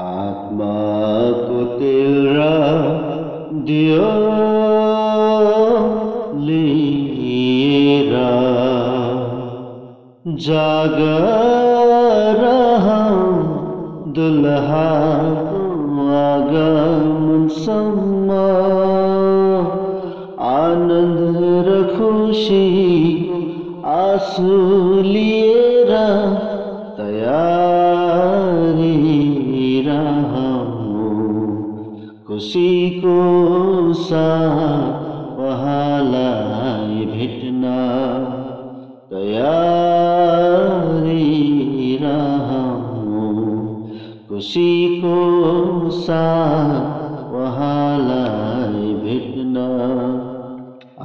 आत्माको तेल र दियो लिएर जागर दुल्हाको आगमनसम्म आनन्द र खुसी आँसु लिएर तयारी। खुसीको साथ उहाँलाई भेट्न। तयारी रहौँ खुसीको साथ उहाँलाई भेट्न।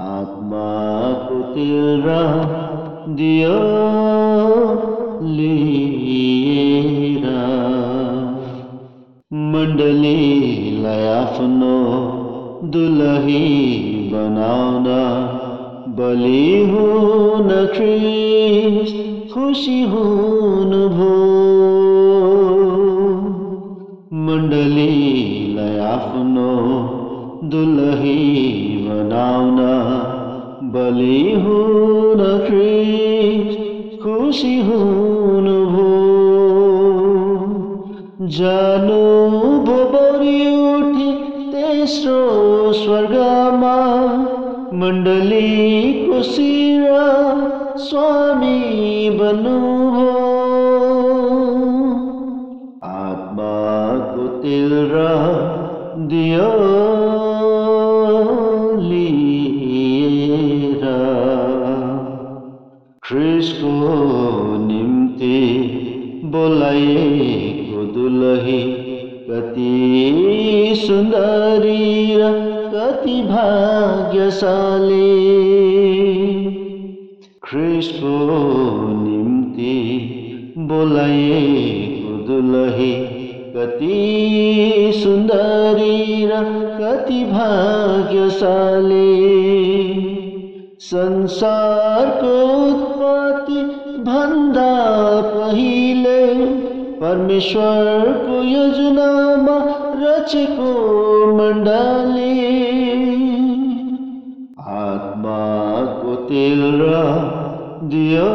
आत्माको तेल र दियो लिएर मण्डलीलाई आफ्नो दुलही बनाउन बलि हुन ख्रिस खुसी हुनुभयो मण्डलीलाई आफ्नो दुलही बनाउन बलि हुन ख्रिस खुसी हुनुभयो जानु तेस्रो स्वर्गमा मण्डलीको शिर स्वामी बन्नुभयो आत्माको तेल र दियो लिएर ख्रिसको निम्ति बोलाइएको दुलही कति सुन्दरी र कति भाग्यशाली। ख्रिसको निम्ति बोलाइएको दुलही कति सुन्दरी र कति भाग्यशाली। संसारको उत्पत्ति भन्दा पहिले परमेश्वरको योजनामा रचेको मण्डली आत्माको तेल र दियो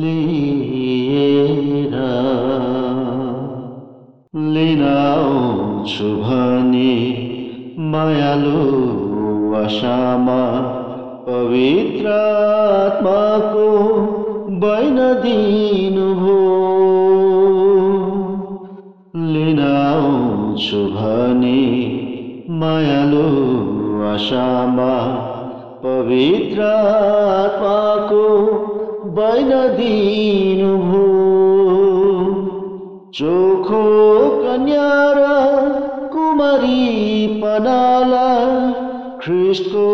लिएर लिन आउँछु भने मायालु आशामा, पवित्र आत्माको মায়ালু আশামা পবিত্র পাকো বৈনদীন ভূ। চোখো কন্যারা, কুমারী পনালা, খ্রিস্টকো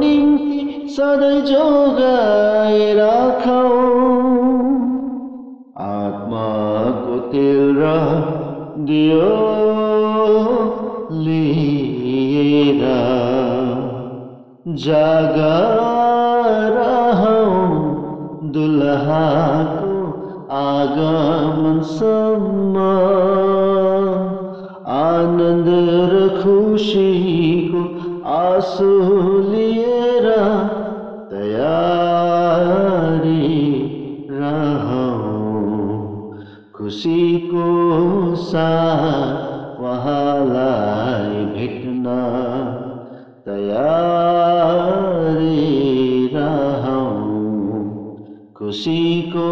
নিমতি সদয় যোগায় রাখো আত্মা কোতেলরা দিও। आत्माको तेल र दियो लिएर जागर दुल्हाको आगमनसम्म आनन्द खुशी खुसीको आँसु लिएर तयारी रहौँ। खुसीको उहाँलाई भेट्न तयारी रहौँ खुसीको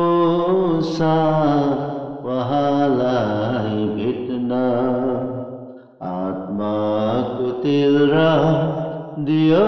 साथ उहाँलाई भेट्न आत्माको तेल र दियो